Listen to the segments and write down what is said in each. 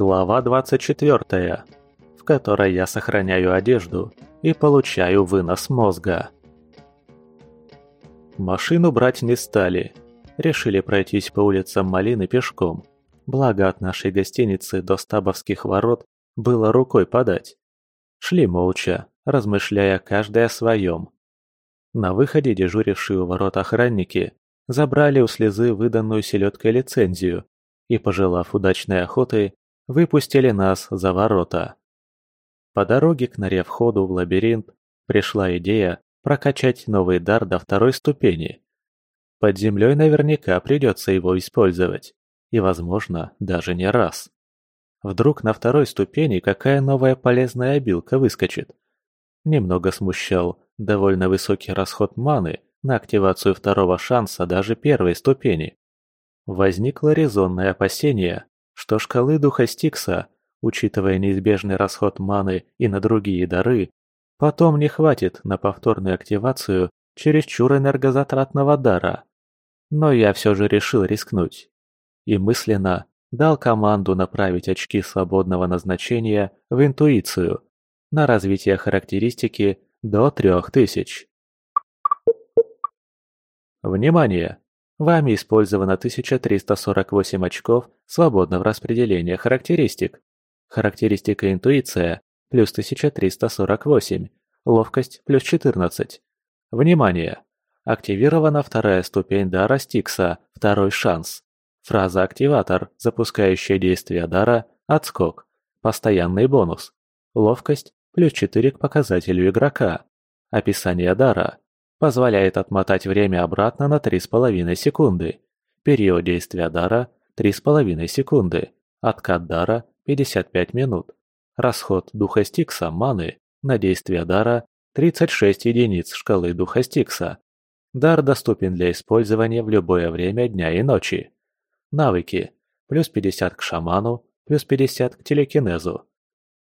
Глава 24, в которой я сохраняю одежду и получаю вынос мозга. Машину брать не стали. Решили пройтись по улицам Малины пешком. Благо от нашей гостиницы до Стабовских ворот было рукой подать. Шли молча, размышляя каждый о своем. На выходе дежурившие у ворот охранники забрали у слезы выданную селедкой лицензию и, пожелав удачной охоты, выпустили нас за ворота. По дороге к норе входу в лабиринт пришла идея прокачать новый дар до второй ступени. Под землей наверняка придется его использовать, и, возможно, даже не раз. Вдруг на второй ступени какая новая полезная обилка выскочит. Немного смущал довольно высокий расход маны на активацию второго шанса даже первой ступени. Возникло резонное опасение, что шкалы духа Стикса, учитывая неизбежный расход маны и на другие дары, потом не хватит на повторную активацию чересчур энергозатратного дара. Но я все же решил рискнуть. И мысленно дал команду направить очки свободного назначения в интуицию на развитие характеристики до 3000. Внимание! Вами использовано 1348 очков свободного распределения характеристик. Характеристика интуиция плюс 1348, ловкость плюс 14. Внимание! Активирована вторая ступень дара Стикса, второй шанс. Фраза «активатор», запускающая действие дара «отскок». Постоянный бонус. Ловкость плюс 4 к показателю игрока. Описание дара. Позволяет отмотать время обратно на 3,5 секунды. Период действия дара – 3,5 секунды. Откат дара – 55 минут. Расход духа Стикса маны на действие дара – 36 единиц шкалы духа Стикса. Дар доступен для использования в любое время дня и ночи. Навыки. Плюс 50 к шаману, плюс 50 к телекинезу.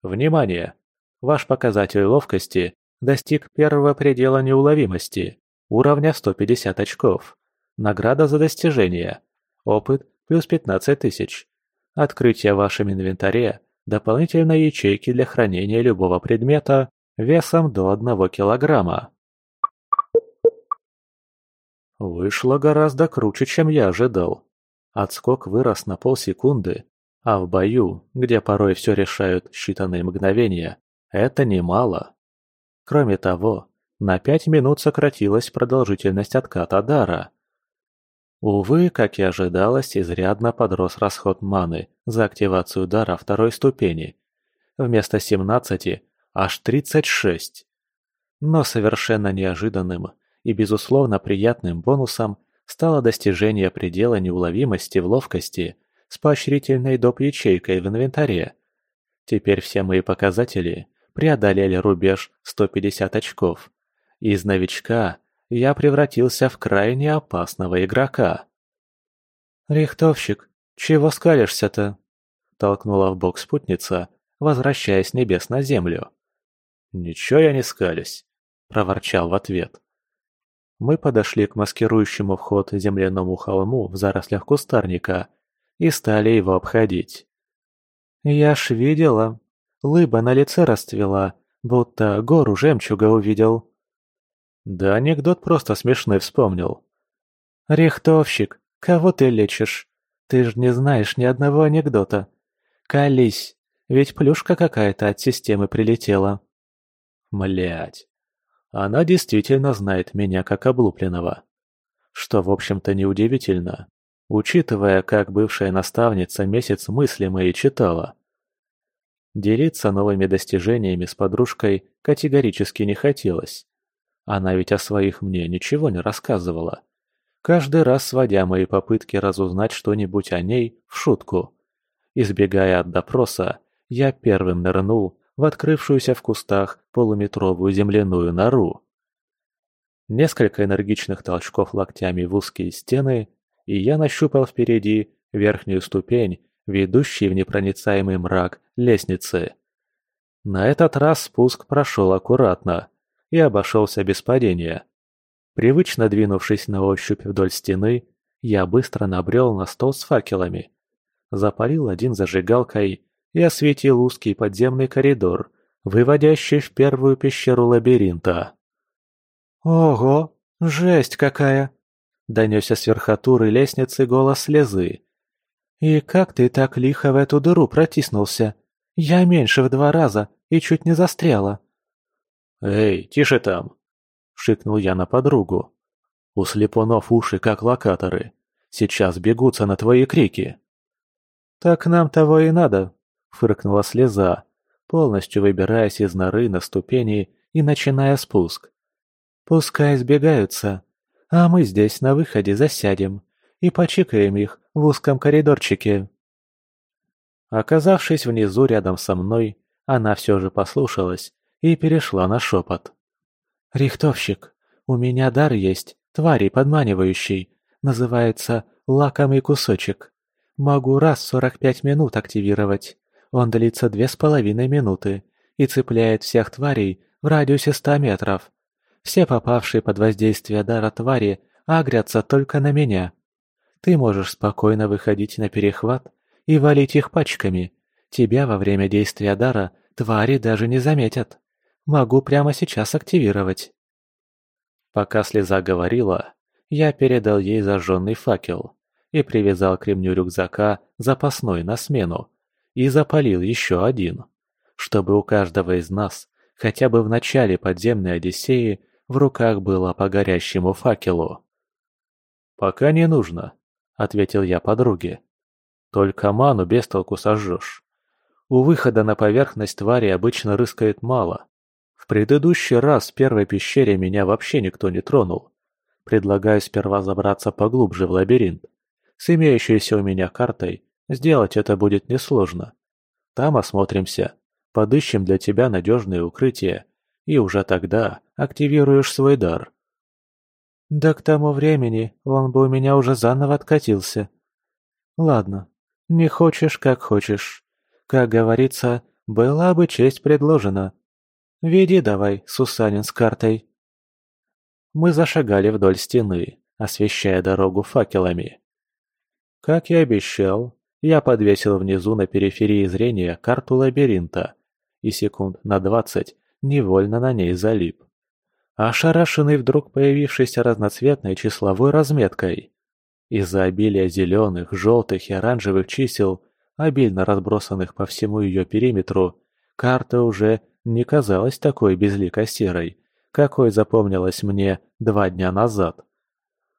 Внимание! Ваш показатель ловкости достиг первого предела неуловимости, уровня 150 очков. Награда за достижение. Опыт плюс 15 тысяч. Открытие в вашем инвентаре дополнительной ячейки для хранения любого предмета весом до 1 килограмма. Вышло гораздо круче, чем я ожидал. Отскок вырос на полсекунды, а в бою, где порой все решают считанные мгновения, это немало. Кроме того, на пять минут сократилась продолжительность отката дара. Увы, как и ожидалось, изрядно подрос расход маны за активацию дара второй ступени. Вместо 17 аж 36. Но совершенно неожиданным и безусловно приятным бонусом стало достижение предела неуловимости в ловкости с поощрительной доп. ячейкой в инвентаре. Теперь все мои показатели преодолели рубеж 150 очков. Из новичка я превратился в крайне опасного игрока. «Рихтовщик, чего скалишься-то?» – толкнула в бок спутница, возвращаясь с небес на землю. «Ничего я не скалюсь», – проворчал в ответ. Мы подошли к маскирующему вход земляному холму в зарослях кустарника и стали его обходить. «Я ж видела, Лыба на лице расцвела, будто гору жемчуга увидел. Да анекдот просто смешной вспомнил. «Рихтовщик, кого ты лечишь? Ты ж не знаешь ни одного анекдота. Колись, ведь плюшка какая-то от системы прилетела». Млять. Она действительно знает меня как облупленного. Что, в общем-то, неудивительно, учитывая, как бывшая наставница месяц мысли мои читала. Делиться новыми достижениями с подружкой категорически не хотелось. Она ведь о своих мне ничего не рассказывала. Каждый раз сводя мои попытки разузнать что-нибудь о ней в шутку. Избегая от допроса, я первым нырнул в открывшуюся в кустах полуметровую земляную нору. Несколько энергичных толчков локтями в узкие стены, и я нащупал впереди верхнюю ступень ведущей в непроницаемый мрак лестницы. На этот раз спуск прошел аккуратно и обошелся без падения. Привычно двинувшись на ощупь вдоль стены, я быстро набрел на стол с факелами. Запалил один зажигалкой и осветил узкий подземный коридор, выводящий в первую пещеру лабиринта. «Ого, жесть какая!» — донесся с верхотуры лестницы голос слезы. «И как ты так лихо в эту дыру протиснулся? Я меньше в два раза и чуть не застряла». «Эй, тише там!» — шикнул я на подругу. «У слепунов уши как локаторы. Сейчас бегутся на твои крики». «Так нам того и надо», — фыркнула слеза, полностью выбираясь из норы на ступени и начиная спуск. «Пускай сбегаются, а мы здесь на выходе засядем и почикаем их в узком коридорчике». Оказавшись внизу рядом со мной, она все же послушалась и перешла на шепот. «Рихтовщик, у меня дар есть, твари подманивающий, называется «лакомый кусочек». Могу раз в сорок пять минут активировать. Он длится две с половиной минуты и цепляет всех тварей в радиусе ста метров. Все попавшие под воздействие дара твари агрятся только на меня. Ты можешь спокойно выходить на перехват и валить их пачками. Тебя во время действия дара твари даже не заметят. Могу прямо сейчас активировать. Пока слеза говорила, я передал ей зажженный факел и привязал к ремню рюкзака запасной на смену и запалил еще один, чтобы у каждого из нас хотя бы в начале подземной Одиссеи в руках было по горящему факелу. «Пока не нужно», — ответил я подруге. «Только ману без толку сожжешь. У выхода на поверхность твари обычно рыскает мало. В предыдущий раз в первой пещере меня вообще никто не тронул. Предлагаю сперва забраться поглубже в лабиринт. С имеющейся у меня картой сделать это будет несложно. Там осмотримся, подыщем для тебя надежные укрытия, и уже тогда активируешь свой дар. Да к тому времени он бы у меня уже заново откатился. Ладно, не хочешь, как хочешь. Как говорится, была бы честь предложена. Веди давай, Сусанин с картой. Мы зашагали вдоль стены, освещая дорогу факелами. Как и обещал, я подвесил внизу на периферии зрения карту лабиринта и секунд на двадцать невольно на ней залип. Ошарашенный вдруг появившейся разноцветной числовой разметкой. Из-за обилия зеленых, желтых и оранжевых чисел, обильно разбросанных по всему ее периметру, карта уже не казалась такой безлико-серой, какой запомнилась мне два дня назад.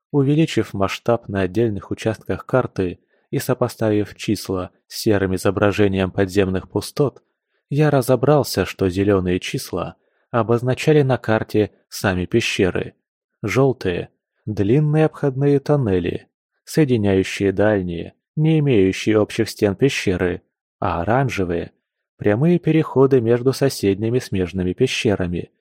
Увеличив масштаб на отдельных участках карты и сопоставив числа с серым изображением подземных пустот, я разобрался, что зеленые числа обозначали на карте сами пещеры. Желтые – длинные обходные тоннели, соединяющие дальние, не имеющие общих стен пещеры, а оранжевые – прямые переходы между соседними смежными пещерами.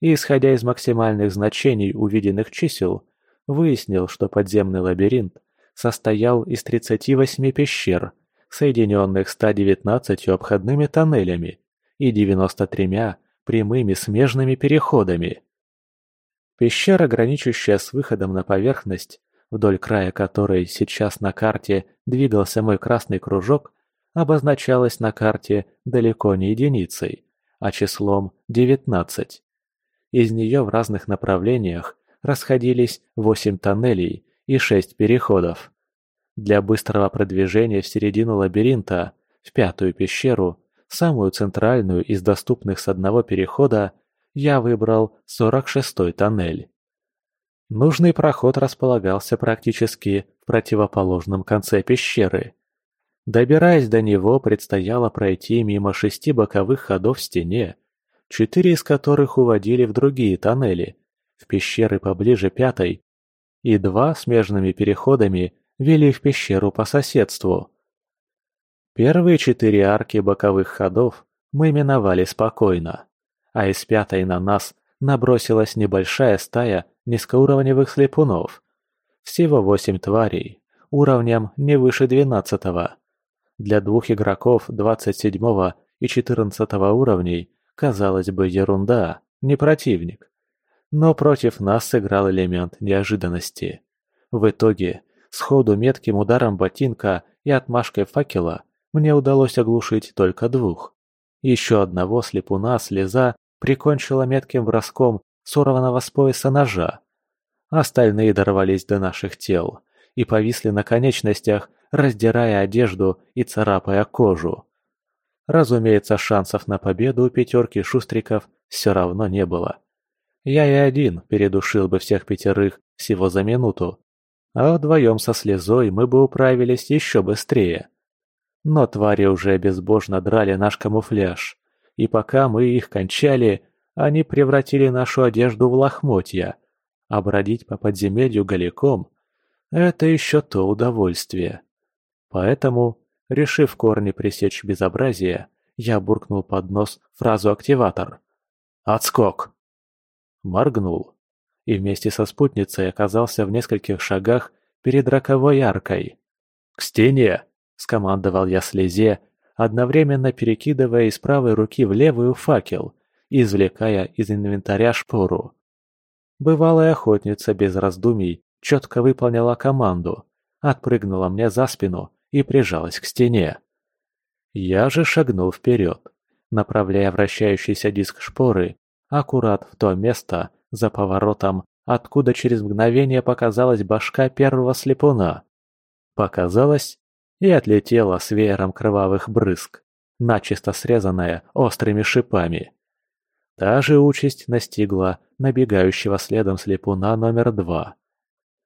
И исходя из максимальных значений увиденных чисел, выяснил, что подземный лабиринт состоял из 38 пещер, соединенных 119 обходными тоннелями и 93 прямыми смежными переходами. Пещера, граничащая с выходом на поверхность, вдоль края которой сейчас на карте двигался мой красный кружок, обозначалась на карте далеко не единицей, а числом 19. Из нее в разных направлениях расходились 8 тоннелей и 6 переходов. Для быстрого продвижения в середину лабиринта, в пятую пещеру, самую центральную из доступных с одного перехода, я выбрал 46-й тоннель. Нужный проход располагался практически в противоположном конце пещеры. Добираясь до него, предстояло пройти мимо шести боковых ходов в стене, четыре из которых уводили в другие тоннели, в пещеры поближе пятой, и два смежными переходами вели в пещеру по соседству. Первые четыре арки боковых ходов мы миновали спокойно, а из пятой на нас набросилась небольшая стая низкоуровневых слепунов. Всего восемь тварей, уровнем не выше двенадцатого. Для двух игроков двадцать седьмого и четырнадцатого уровней, казалось бы, ерунда, не противник. Но против нас сыграл элемент неожиданности. В итоге, сходу метким ударом ботинка и отмашкой факела мне удалось оглушить только двух. Еще одного слепуна слеза прикончила метким броском сорванного с пояса ножа. Остальные дорвались до наших тел и повисли на конечностях, раздирая одежду и царапая кожу. Разумеется, шансов на победу у пятерки шустриков все равно не было. Я и один передушил бы всех пятерых всего за минуту, а вдвоем со слезой мы бы управились еще быстрее. Но твари уже безбожно драли наш камуфляж, и пока мы их кончали, они превратили нашу одежду в лохмотья, а бродить по подземелью голиком – это еще то удовольствие. Поэтому, решив корни пресечь безобразие, я буркнул под нос фразу «активатор». «Отскок!» Моргнул, и вместе со спутницей оказался в нескольких шагах перед роковой аркой. «К стене!» – скомандовал я слезе, одновременно перекидывая из правой руки в левую факел, извлекая из инвентаря шпору. Бывалая охотница без раздумий четко выполнила команду, отпрыгнула мне за спину и прижалась к стене. Я же шагнул вперед, направляя вращающийся диск шпоры аккурат в то место за поворотом, откуда через мгновение показалась башка первого слепуна. Показалась и отлетела с веером кровавых брызг, начисто срезанная острыми шипами. Та же участь настигла набегающего следом слепуна номер два.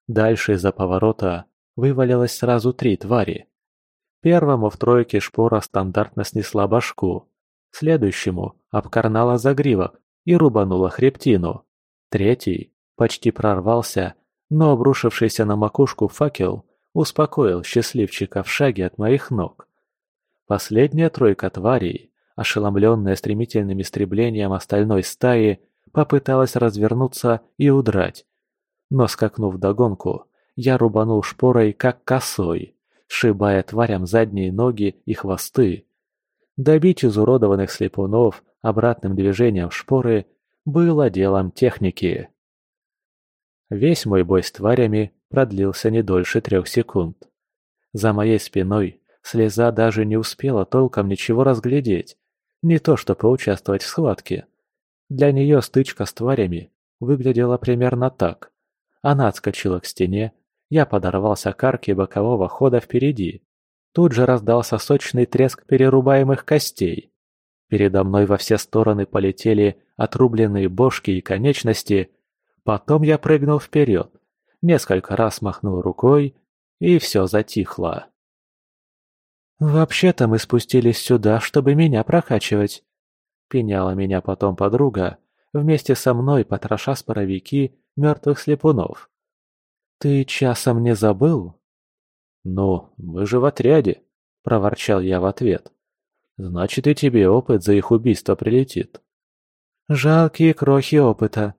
Дальше из-за поворота вывалилось сразу три твари. Первому в тройке шпора стандартно снесла башку, следующему обкарнала загривок и рубанула хребтину. Третий почти прорвался, но обрушившийся на макушку факел успокоил счастливчика в шаге от моих ног. Последняя тройка тварей, ошеломленная стремительным истреблением остальной стаи, попыталась развернуться и удрать. Но, скакнув догонку, я рубанул шпорой, как косой, сшибая тварям задние ноги и хвосты. Добить изуродованных слепунов обратным движением шпоры было делом техники. Весь мой бой с тварями продлился не дольше трех секунд. За моей спиной слеза даже не успела толком ничего разглядеть, не то что поучаствовать в схватке. Для нее стычка с тварями выглядела примерно так. Она отскочила к стене, я подорвался к арке бокового хода впереди. Тут же раздался сочный треск перерубаемых костей. Передо мной во все стороны полетели отрубленные бошки и конечности. Потом я прыгнул вперед, несколько раз махнул рукой, и все затихло. «Вообще-то мы спустились сюда, чтобы меня прокачивать», — пеняла меня потом подруга, вместе со мной потроша споровики мертвых слепунов. «Ты часом не забыл?» «Ну, мы же в отряде», — проворчал я в ответ. «Значит, и тебе опыт за их убийство прилетит». «Жалкие крохи опыта.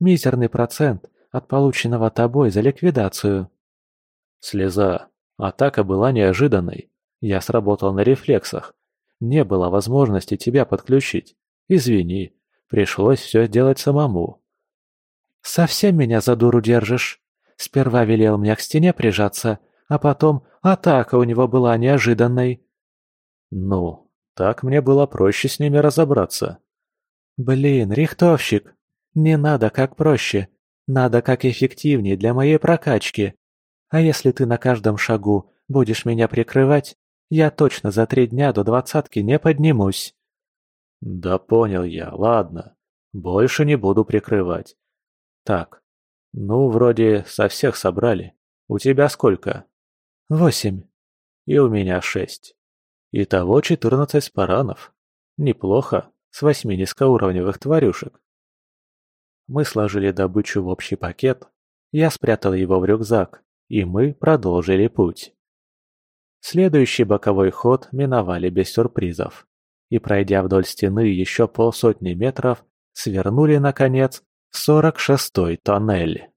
Мизерный процент от полученного тобой за ликвидацию». Слеза. Атака была неожиданной. Я сработал на рефлексах. Не было возможности тебя подключить. Извини, пришлось все делать самому. «Совсем меня за дуру держишь?» Сперва велел мне к стене прижаться, а потом атака у него была неожиданной. Ну, так мне было проще с ними разобраться. Блин, рихтовщик, не надо как проще, надо как эффективнее для моей прокачки. А если ты на каждом шагу будешь меня прикрывать, я точно за три дня до двадцатки не поднимусь. Да понял я, ладно. Больше не буду прикрывать. Так, «Ну, вроде со всех собрали. У тебя сколько?» «Восемь». «И у меня шесть. Итого четырнадцать спаранов. Неплохо, с восьми низкоуровневых тварюшек». Мы сложили добычу в общий пакет, я спрятал его в рюкзак, и мы продолжили путь. Следующий боковой ход миновали без сюрпризов, и, пройдя вдоль стены еще полсотни метров, свернули, наконец, Сорок шестой тоннель.